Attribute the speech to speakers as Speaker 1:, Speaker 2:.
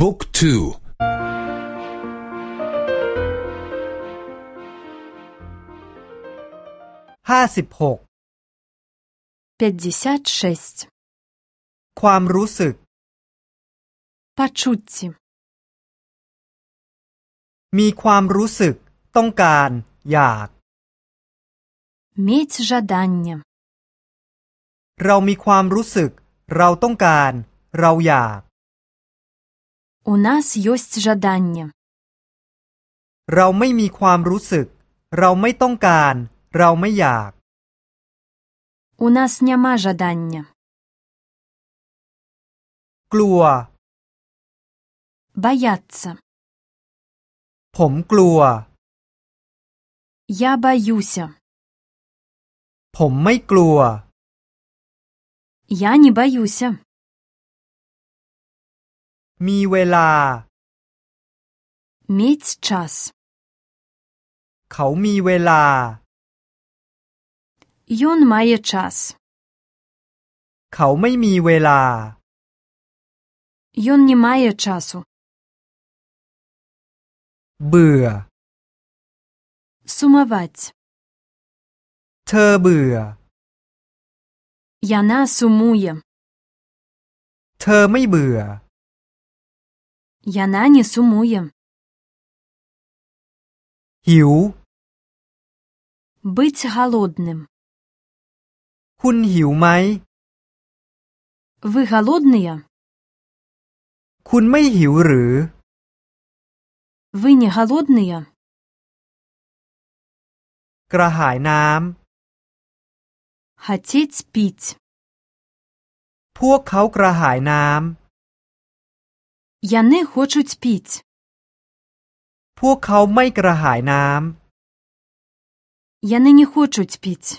Speaker 1: บุ๊กทู
Speaker 2: ห้าสิบหก
Speaker 3: пятьдесят шесть
Speaker 2: ความรู้สึก
Speaker 3: почутти
Speaker 2: มีความรู้สึก ต้องการ อยาก
Speaker 3: Мець жадання
Speaker 2: เรามีความรู้สึก เราต้องการ เราอยาก
Speaker 3: У нас ёсць жаданне
Speaker 2: เราไม่มีความรู้สึก เราไม่ต้องการ เราไม่อยาก
Speaker 3: У нас няма жадання
Speaker 2: กลัว
Speaker 3: Баяцца
Speaker 2: ผมกลัว
Speaker 3: Я баюся
Speaker 2: ผมไม่กลัว
Speaker 3: Я не баюся
Speaker 2: มีเวลา
Speaker 3: Мець час
Speaker 2: เขามีเวลา
Speaker 3: Ён мае час
Speaker 2: เขาไม่มีเวลา
Speaker 3: Ён не мае часу
Speaker 2: เบื่อ
Speaker 3: Сумаваць
Speaker 2: เธอเบื่อ
Speaker 3: Яна сумуе
Speaker 2: เธอไม่เบื่อ
Speaker 3: Яна не сумуе
Speaker 2: หิว
Speaker 3: Быць галодным
Speaker 2: คุณหิวไหม
Speaker 3: Вы галодныя
Speaker 2: คุณไม่หิวหรือ
Speaker 3: Вы не галодныя
Speaker 2: กระหายน้
Speaker 3: Хацець піць ำ
Speaker 2: พวกเขากระหายน้
Speaker 3: Яны хочуць піць ำ
Speaker 2: พวกเขาไม่กระหายน้
Speaker 3: Яны не хочуць піць